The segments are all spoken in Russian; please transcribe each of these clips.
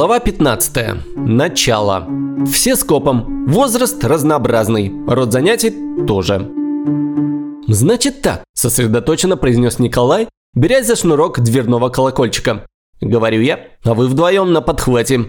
Глава 15. Начало. Все скопом. Возраст разнообразный. Род занятий тоже. «Значит так», – сосредоточенно произнес Николай, берясь за шнурок дверного колокольчика. Говорю я, а вы вдвоем на подхвате.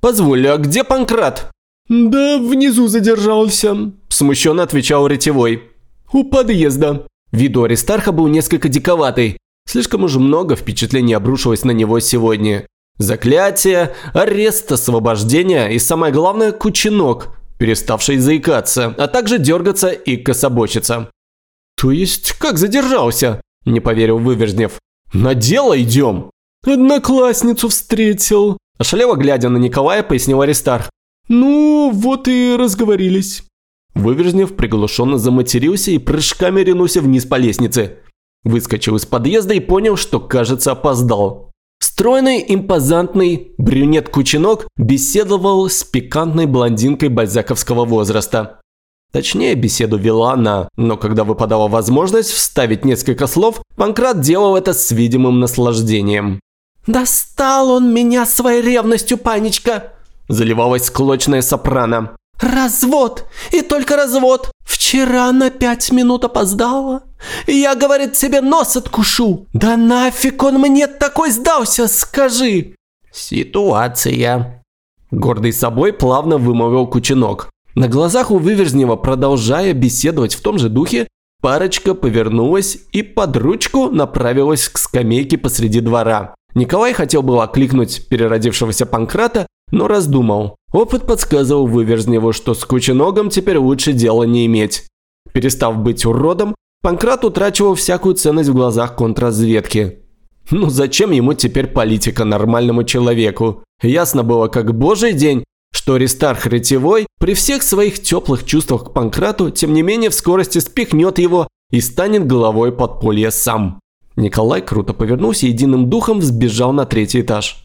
«Позволь, а где Панкрат?» «Да внизу задержался», – смущенно отвечал ретевой. «У подъезда». Вид у Аристарха был несколько диковатый. Слишком уж много впечатлений обрушилось на него сегодня. Заклятие, арест, освобождение и, самое главное, кучинок, переставший заикаться, а также дергаться и кособочиться. «То есть как задержался?» – не поверил Выверзнев. «На дело идем!» «Одноклассницу встретил!» Ошалево глядя на Николая, пояснил Аристарх. «Ну, вот и разговорились». Выверзнев приглушенно заматерился и прыжками ринулся вниз по лестнице. Выскочил из подъезда и понял, что, кажется, опоздал. Стройный, импозантный брюнет-кучинок беседовал с пикантной блондинкой бальзаковского возраста. Точнее, беседу вела она, но когда выпадала возможность вставить несколько слов, Панкрат делал это с видимым наслаждением. «Достал он меня своей ревностью, панечка!» Заливалась склочная сопрано. «Развод! И только развод! Вчера на пять минут опоздала. Я, говорит, тебе нос откушу. Да нафиг он мне такой сдался, скажи!» «Ситуация!» Гордый собой плавно вымовил Кучинок. На глазах у Выверзнева, продолжая беседовать в том же духе, парочка повернулась и под ручку направилась к скамейке посреди двора. Николай хотел было окликнуть переродившегося Панкрата, но раздумал. Опыт подсказывал Выверзневу, что с Кучиногом теперь лучше дела не иметь. Перестав быть уродом, Панкрат утрачивал всякую ценность в глазах контрразведки. Ну зачем ему теперь политика нормальному человеку? Ясно было как божий день, что Аристарх Ретевой при всех своих теплых чувствах к Панкрату, тем не менее в скорости спихнет его и станет головой подполья сам. Николай круто повернулся и единым духом взбежал на третий этаж.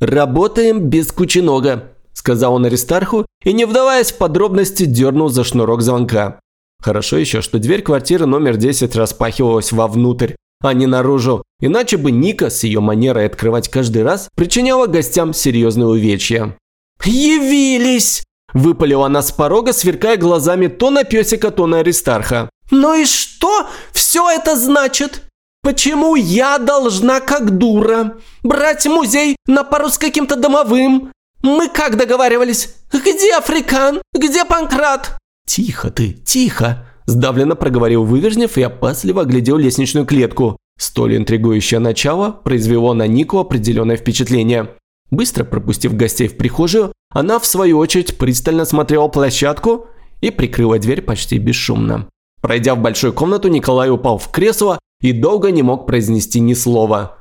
«Работаем без кученога», – сказал он Аристарху и, не вдаваясь в подробности, дернул за шнурок звонка. Хорошо еще, что дверь квартиры номер 10 распахивалась вовнутрь, а не наружу, иначе бы Ника с ее манерой открывать каждый раз причиняла гостям серьезные увечья. «Явились!» – выпалила она с порога, сверкая глазами то на песика, то на Аристарха. «Ну и что все это значит?» Почему я должна, как дура, брать музей на пару с каким-то домовым? Мы как договаривались? Где Африкан? Где Панкрат?» «Тихо ты, тихо!» – сдавленно проговорил Выверзнев и опасливо оглядел лестничную клетку. Столь интригующее начало произвело на Нику определенное впечатление. Быстро пропустив гостей в прихожую, она в свою очередь пристально смотрела площадку и прикрыла дверь почти бесшумно. Пройдя в большую комнату, Николай упал в кресло и долго не мог произнести ни слова.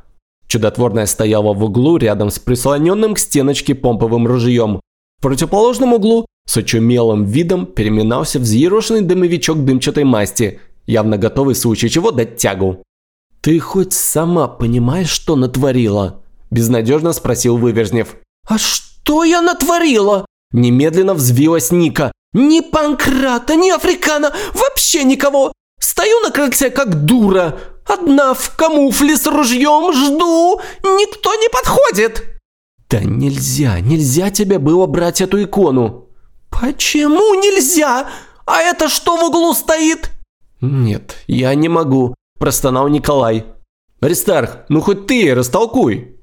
Чудотворная стояла в углу рядом с прислоненным к стеночке помповым ружьем. В противоположном углу с очумелым видом переминался взъерошенный дымовичок дымчатой масти, явно готовый в случае чего дать тягу. «Ты хоть сама понимаешь, что натворила?» – безнадежно спросил Выверзнев. «А что я натворила?» Немедленно взвилась Ника. «Ни Панкрата, ни Африкана, вообще никого! Стою на крыльце, как дура. Одна в камуфле с ружьем жду. Никто не подходит. Да нельзя, нельзя тебе было брать эту икону. Почему нельзя? А это что в углу стоит? Нет, я не могу, простонал Николай. Аристарх, ну хоть ты растолкуй.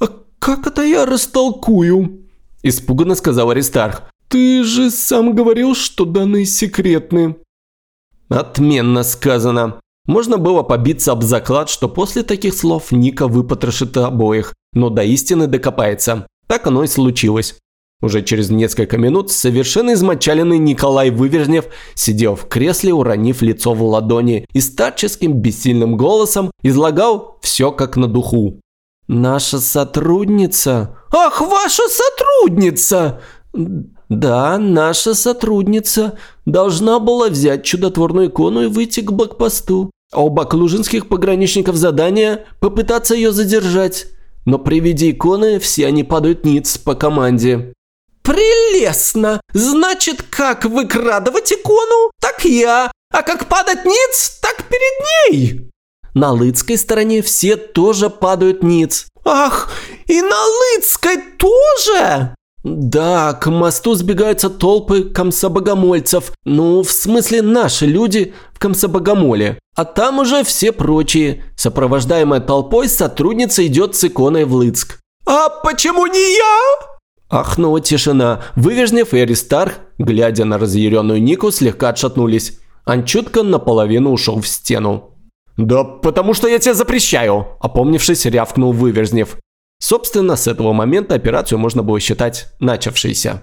А как это я растолкую? Испуганно сказал Аристарх. Ты же сам говорил, что данные секретны. Отменно сказано. Можно было побиться об заклад, что после таких слов Ника выпотрошит обоих, но до истины докопается. Так оно и случилось. Уже через несколько минут совершенно измочаленный Николай Выверзнев сидел в кресле, уронив лицо в ладони и старческим бессильным голосом излагал все как на духу. «Наша сотрудница...» «Ах, ваша сотрудница!» Да, наша сотрудница должна была взять чудотворную икону и выйти к блокпосту. А у пограничников задание – попытаться ее задержать. Но при виде иконы все они падают ниц по команде. «Прелестно! Значит, как выкрадывать икону, так я, а как падать ниц, так перед ней!» На лыцкой стороне все тоже падают ниц. «Ах, И на Лыцкой тоже? Да, к мосту сбегаются толпы комсобогомольцев. Ну, в смысле, наши люди в комсобогомоле. А там уже все прочие. Сопровождаемая толпой сотрудница идет с иконой в Лыцк. «А почему не я?» Ахнула тишина. Вывержнев и Аристарх, глядя на разъяренную Нику, слегка отшатнулись. Анчутка наполовину ушел в стену. «Да потому что я тебе запрещаю!» Опомнившись, рявкнул Выверзнев. Собственно, с этого момента операцию можно было считать начавшейся.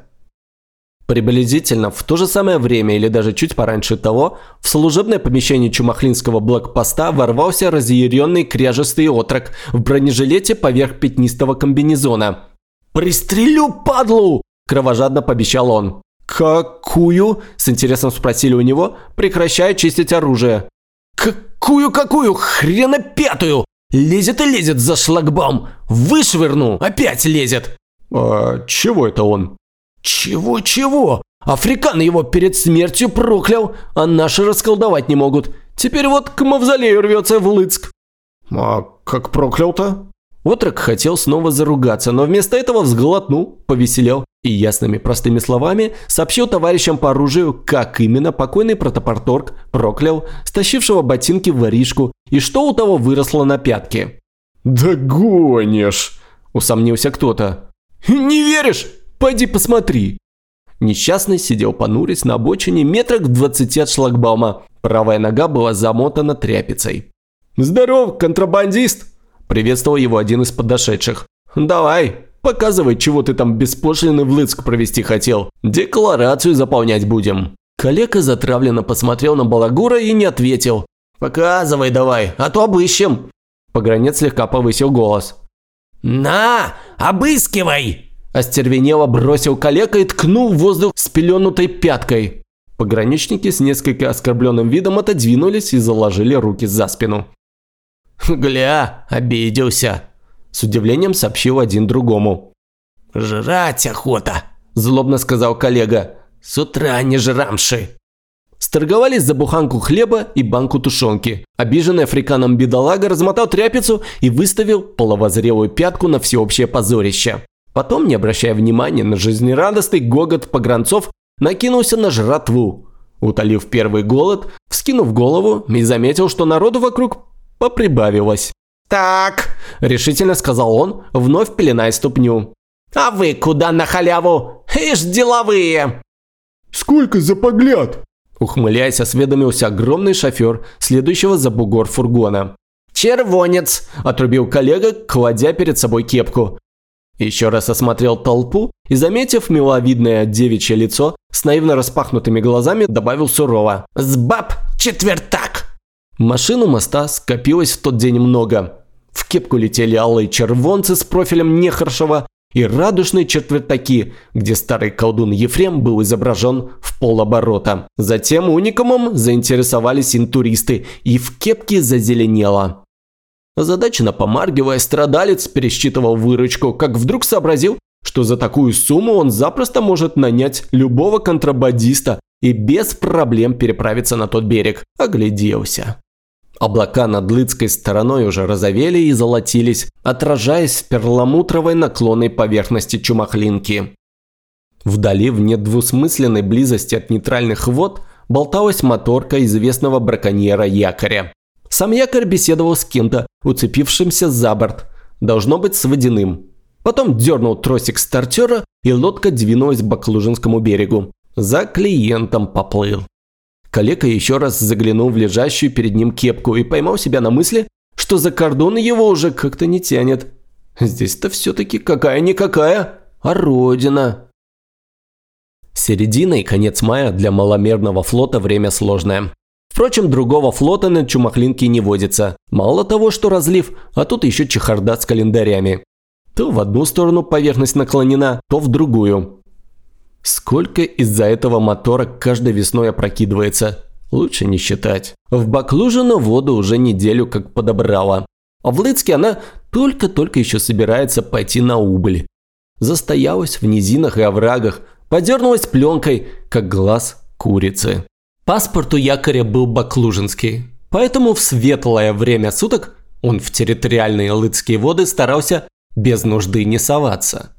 Приблизительно в то же самое время или даже чуть пораньше того, в служебное помещение чумахлинского блокпоста ворвался разъяренный кряжестый отрок в бронежилете поверх пятнистого комбинезона. «Пристрелю, падлу!» – кровожадно пообещал он. «Какую?» – с интересом спросили у него, прекращая чистить оружие. «Какую-какую? Хрена пятую! Лезет и лезет за шлагбаум. Вышвырну, опять лезет. А чего это он? Чего-чего? Африкан его перед смертью проклял, а наши расколдовать не могут. Теперь вот к мавзолею рвется в Лыцк. А как проклял-то? Отрок хотел снова заругаться, но вместо этого взглотнул, повеселел и ясными простыми словами сообщил товарищам по оружию, как именно покойный протопорторг проклял стащившего ботинки в воришку и что у того выросло на пятке. «Да гонишь!» – усомнился кто-то. «Не веришь? Пойди посмотри!» Несчастный сидел понурясь на обочине метрах в двадцати от шлагбаума. Правая нога была замотана тряпицей. «Здоров, контрабандист!» Приветствовал его один из подошедших. «Давай, показывай, чего ты там беспошлино в Лыцк провести хотел. Декларацию заполнять будем». Калека затравленно посмотрел на Балагура и не ответил. «Показывай давай, а то обыщем». Погранец слегка повысил голос. «На, обыскивай!» Остервенело бросил калека и ткнул в воздух спеленутой пяткой. Пограничники с несколько оскорбленным видом отодвинулись и заложили руки за спину. «Гля, обиделся!» С удивлением сообщил один другому. «Жрать охота!» – злобно сказал коллега. «С утра не жрамши!» Сторговались за буханку хлеба и банку тушенки. Обиженный африканом бедолага размотал тряпицу и выставил половозрелую пятку на всеобщее позорище. Потом, не обращая внимания на жизнерадостный гогот погранцов, накинулся на жратву. Утолив первый голод, вскинув голову и заметил, что народу вокруг поприбавилось. «Так», – решительно сказал он, вновь пеленая ступню. «А вы куда на халяву? Ишь, деловые!» «Сколько за погляд?» Ухмыляясь, осведомился огромный шофер, следующего за бугор фургона. «Червонец!» – отрубил коллега, кладя перед собой кепку. Еще раз осмотрел толпу и, заметив миловидное девичье лицо, с наивно распахнутыми глазами добавил сурово. «С баб четвертак!» Машину моста скопилось в тот день много. В кепку летели алые червонцы с профилем нехорошего и радужные четвертаки, где старый колдун Ефрем был изображен в полоборота. Затем уникумом заинтересовались интуристы, и в кепке зазеленело. Озадаченно помаргивая, страдалец пересчитывал выручку, как вдруг сообразил, что за такую сумму он запросто может нанять любого контрабандиста и без проблем переправиться на тот берег. Огляделся. Облака над Лыцкой стороной уже розовели и золотились, отражаясь в перламутровой наклонной поверхности чумахлинки. Вдали, в недвусмысленной близости от нейтральных вод, болталась моторка известного браконьера якоря. Сам якорь беседовал с кем-то, уцепившимся за борт, должно быть с водяным. Потом дернул тросик стартера, и лодка двинулась к Баклужинскому берегу. За клиентом поплыл. Калека еще раз заглянул в лежащую перед ним кепку и поймал себя на мысли, что за кордон его уже как-то не тянет. Здесь-то все-таки какая-никакая, а родина. Середина и конец мая для маломерного флота время сложное. Впрочем, другого флота на Чумахлинке не водится. Мало того, что разлив, а тут еще чехарда с календарями. То в одну сторону поверхность наклонена, то в другую. Сколько из-за этого мотора каждой весной опрокидывается? Лучше не считать. В Баклужино воду уже неделю как подобрала. А в Лыцке она только-только еще собирается пойти на убыль. Застоялась в низинах и оврагах, подернулась пленкой, как глаз курицы. Паспорт у якоря был баклужинский, поэтому в светлое время суток он в территориальные лыцкие воды старался без нужды не соваться.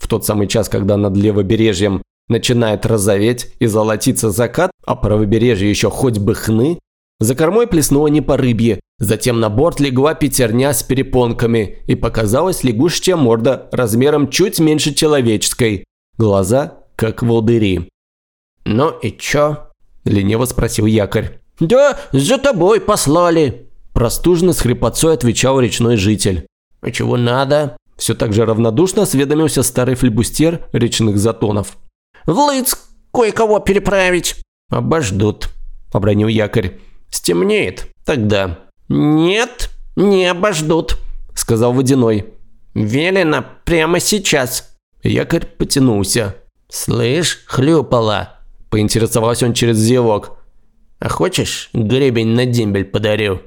В тот самый час, когда над левобережьем начинает розоветь и золотиться закат, а правобережье еще хоть бы хны, за кормой плеснуло не по рыбье, затем на борт легла пятерня с перепонками и показалась лягушечья морда размером чуть меньше человеческой, глаза как волдыри. «Ну и чё?» – лениво спросил якорь. «Да за тобой послали!» Простужно с хрипотцой отвечал речной житель. «А чего надо?» Все так же равнодушно осведомился старый флебустер речных затонов. «В Лыцк кое-кого переправить». «Обождут», – обронил якорь. «Стемнеет тогда». «Нет, не обождут», – сказал Водяной. «Велено прямо сейчас». Якорь потянулся. «Слышь, хлюпала», – поинтересовался он через зевок. «А хочешь, гребень на дембель подарю?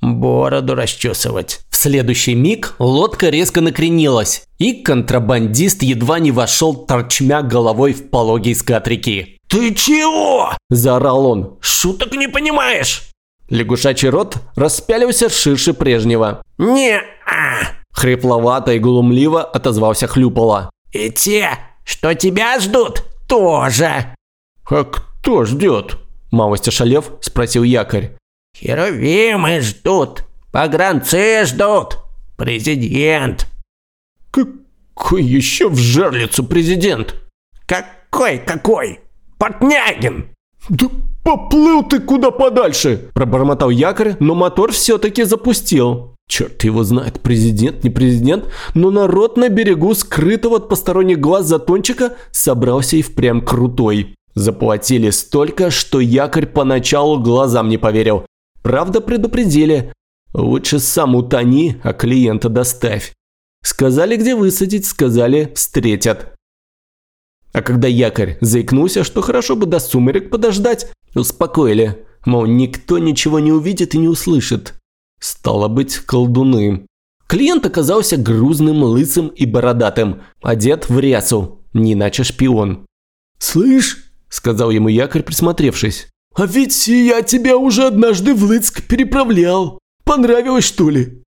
Бороду расчесывать». Следующий миг лодка резко накренилась, и контрабандист едва не вошел торчмя головой в пологий скат реки. «Ты чего?» – заорал он. «Шуток не понимаешь!» Лягушачий рот распялился ширше прежнего. «Не-а!» – хрипловато и глумливо отозвался Хлюпала. «И те, что тебя ждут, тоже!» «А кто ждет?» – малость ошалев спросил якорь. «Херувимы ждут, погранцы ждут, президент!» «Какой еще в жерлицу президент?» «Какой-какой? Портнягин!» «Да поплыл ты куда подальше!» Пробормотал якорь, но мотор все-таки запустил. Черт его знает, президент, не президент, но народ на берегу, скрытого от посторонних глаз затончика, собрался и впрямь крутой. Заплатили столько, что якорь поначалу глазам не поверил. Правда, предупредили. Лучше сам утони, а клиента доставь. Сказали, где высадить, сказали, встретят. А когда якорь заикнулся, что хорошо бы до сумерек подождать, успокоили, мол, никто ничего не увидит и не услышит. Стало быть, колдуны. Клиент оказался грузным, лысым и бородатым, одет в рясу, не иначе шпион. «Слышь», – сказал ему якорь, присмотревшись, – «а ведь я тебя уже однажды в Лыцк переправлял. Понравилось, что ли?»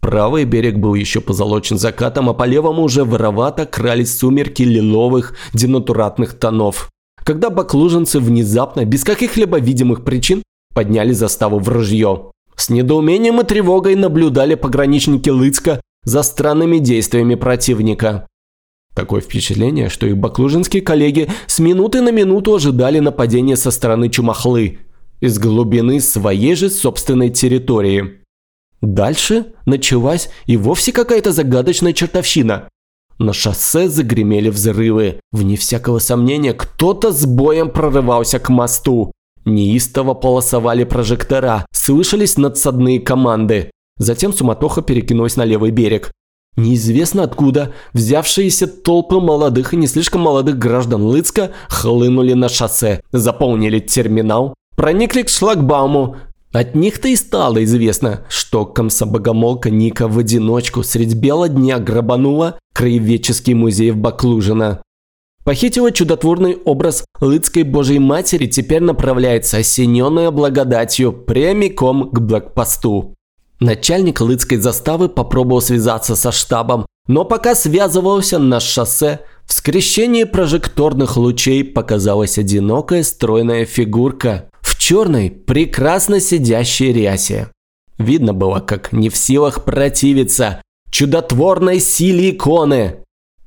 Правый берег был еще позолочен закатом, а по левому уже воровато крались сумерки лиловых денатуратных тонов. Когда баклуженцы внезапно, без каких-либо видимых причин, подняли заставу в ружье. С недоумением и тревогой наблюдали пограничники Лыцка за странными действиями противника. Такое впечатление, что их баклужинские коллеги с минуты на минуту ожидали нападения со стороны Чумахлы из глубины своей же собственной территории. Дальше началась и вовсе какая-то загадочная чертовщина. На шоссе загремели взрывы. Вне всякого сомнения, кто-то с боем прорывался к мосту. Неистово полосовали прожектора, слышались надсадные команды. Затем суматоха перекинулась на левый берег. Неизвестно откуда взявшиеся толпы молодых и не слишком молодых граждан Лыцка хлынули на шоссе, заполнили терминал, проникли к шлагбауму, от них-то и стало известно, что комсобогомолка Ника в одиночку средь бела дня грабанула краеведческий музей в Баклужино. Похитила чудотворный образ Лыцкой Божьей Матери теперь направляется, осененная благодатью, прямиком к блокпосту. Начальник Лыцкой заставы попробовал связаться со штабом, но пока связывался на шоссе, в скрещении прожекторных лучей показалась одинокая стройная фигурка черной, прекрасно сидящей рясе. Видно было, как не в силах противиться чудотворной силе иконы.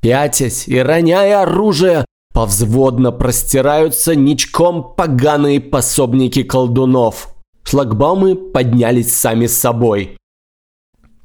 Пятясь и роняя оружие, повзводно простираются ничком поганые пособники колдунов. Шлагбаумы поднялись сами с собой.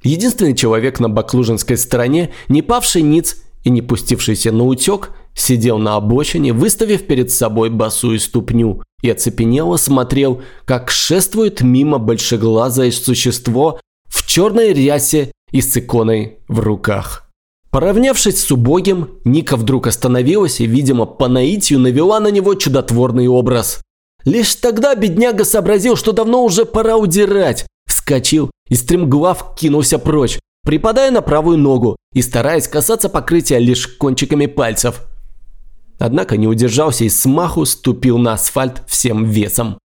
Единственный человек на баклужинской стороне, не павший ниц и не пустившийся на утек, сидел на обочине, выставив перед собой босую ступню и оцепенело смотрел, как шествует мимо большеглазое существо в черной рясе и с иконой в руках. Поравнявшись с убогим, Ника вдруг остановилась и, видимо, по наитию навела на него чудотворный образ. Лишь тогда бедняга сообразил, что давно уже пора удирать. Вскочил и стремглав кинулся прочь, припадая на правую ногу и стараясь касаться покрытия лишь кончиками пальцев – Однако не удержался и смаху ступил на асфальт всем весом.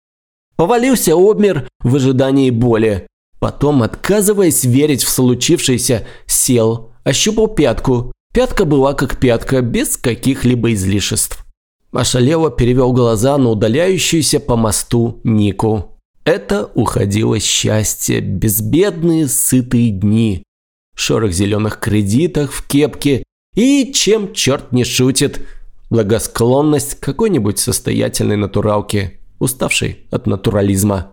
Повалился обмер в ожидании боли. Потом, отказываясь верить в случившееся, сел, ощупал пятку. Пятка была как пятка, без каких-либо излишеств. Ошалело перевел глаза на удаляющуюся по мосту Нику. Это уходило счастье, безбедные сытые дни. Шорох зеленых кредитах в кепке и, чем черт не шутит, благосклонность какой-нибудь состоятельной натуралки, уставшей от натурализма.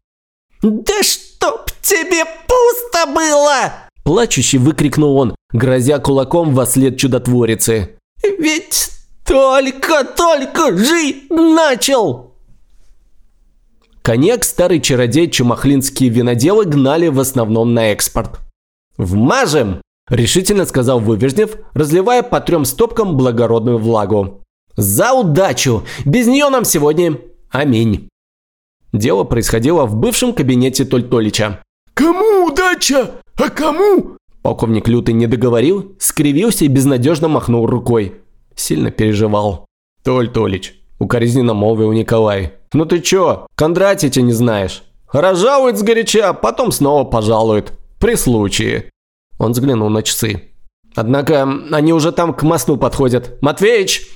«Да чтоб тебе пусто было!» Плачущий выкрикнул он, грозя кулаком во след чудотворицы. «Ведь только-только жить начал!» Коньяк старый чародей чумахлинские виноделы гнали в основном на экспорт. «Вмажем!» – решительно сказал Выверзнев, разливая по трем стопкам благородную влагу. «За удачу! Без нее нам сегодня аминь!» Дело происходило в бывшем кабинете Толь-Толича. «Кому удача? А кому?» Полковник Лютый не договорил, скривился и безнадежно махнул рукой. Сильно переживал. «Толь-Толич, укоризненно молвил Николай. «Ну ты чё, Кондратича не знаешь? Разжалует сгоряча, потом снова пожалует. При случае». Он взглянул на часы. «Однако они уже там к мосту подходят. Матвеич,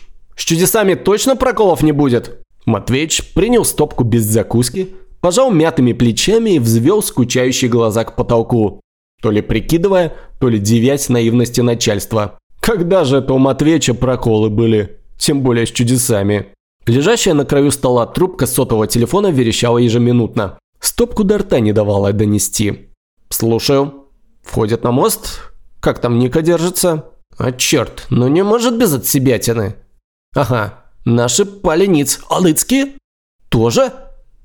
с чудесами точно проколов не будет?» Матвеич принял стопку без закуски, пожал мятыми плечами и взвел скучающие глаза к потолку, то ли прикидывая, то ли девясь наивности начальства. Когда же это у Матвеича проколы были? Тем более с чудесами. Лежащая на краю стола трубка сотового телефона верещала ежеминутно. Стопку до рта не давала донести. «Слушаю. Входят на мост? Как там Ника держится?» «А черт, ну не может без отсебятины». «Ага, наши пали ниц. А Лыцкие?» «Тоже?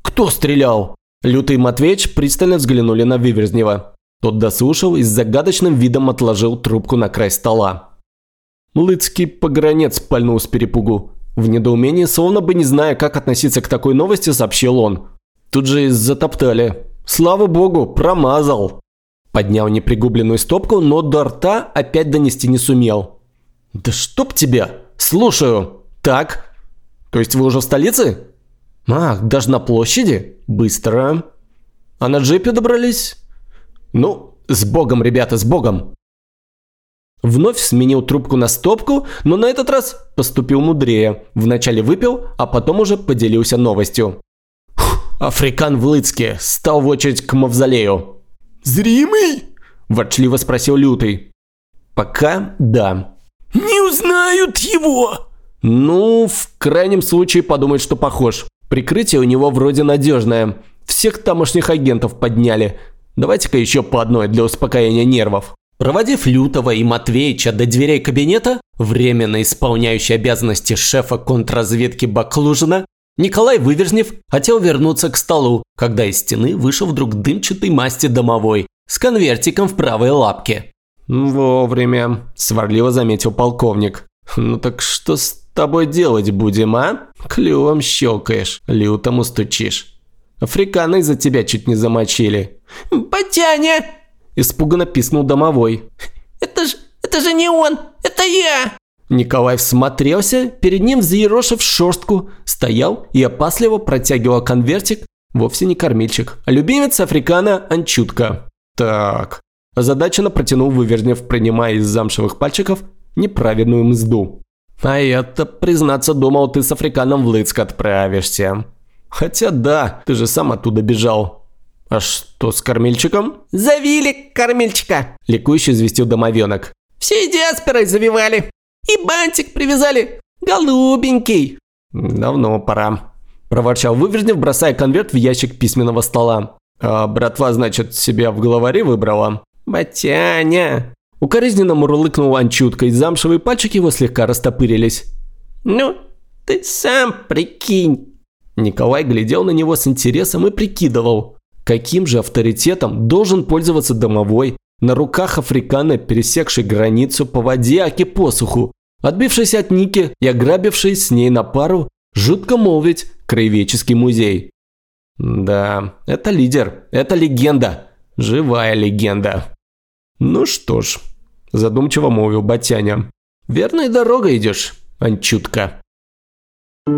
Кто стрелял?» Лютый Матвеич пристально взглянули на Виверзнева. Тот дослушал и с загадочным видом отложил трубку на край стола. Лыцкий погранец пальнул с перепугу. В недоумении, словно бы не зная, как относиться к такой новости, сообщил он. Тут же и затоптали. Слава богу, промазал. Поднял непригубленную стопку, но до рта опять донести не сумел. «Да чтоб тебя! Слушаю! Так? То есть вы уже в столице?» «Ах, даже на площади? Быстро!» «А на джипе добрались?» «Ну, с богом, ребята, с богом!» Вновь сменил трубку на стопку, но на этот раз поступил мудрее. Вначале выпил, а потом уже поделился новостью. Африкан в Лыцке стал в очередь к мавзолею. «Зримый?» – ворчливо спросил Лютый. «Пока да». «Не узнают его!» «Ну, в крайнем случае подумать, что похож. Прикрытие у него вроде надежное. Всех тамошних агентов подняли. Давайте-ка еще по одной для успокоения нервов». Проводив Лютого и Матвеича до дверей кабинета, временно исполняющий обязанности шефа контрразведки Баклужина, Николай Выверзнев хотел вернуться к столу, когда из стены вышел вдруг дымчатый масти домовой с конвертиком в правой лапке. «Вовремя», – сварливо заметил полковник. «Ну так что с тобой делать будем, а? Клювом щелкаешь, лютому стучишь. Африканы за тебя чуть не замочили». «Батяня!» Испуганно писнул домовой. «Это же, это же не он! Это я!» Николай всмотрелся, перед ним взъерошив шерстку, стоял и опасливо протягивал конвертик, вовсе не кормильчик, а любимец африкана Анчутка. Так, озадаченно протянул Выверзнев, принимая из замшевых пальчиков неправедную мзду. А я-то, признаться, думал, ты с африканом в Лыцк отправишься. Хотя да, ты же сам оттуда бежал. «А что с кормильчиком?» «Завили кормильчика!» – ликующе известил домовенок. «Все диаспорой завивали! И бантик привязали! Голубенький!» «Давно пора», – проворчал Выверзнев, бросая конверт в ящик письменного стола. «А братва, значит, себя в главаре выбрала?» «Батяня!» Укоризненно мурлыкнул Анчутка, и замшевые пальчики его слегка растопырились. «Ну, ты сам прикинь!» Николай глядел на него с интересом и прикидывал, Каким же авторитетом должен пользоваться домовой, на руках африкана, пересекший границу по воде аки посуху, отбившийся от Ники и ограбивший с ней на пару, жутко молвить, краеведческий музей. Да, это лидер, это легенда, живая легенда. Ну что ж, задумчиво молвил Батяня. Верной дорогой идешь, Анчутка.